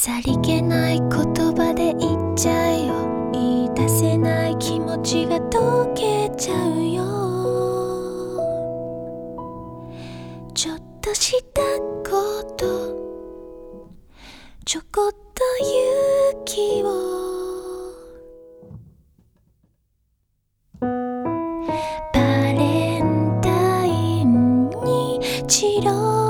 さりげない言葉で言っちゃえよ。言い出せない気持ちが溶けちゃうよ。ちょっとしたことちょこっと勇気を。バレンタインに散ろう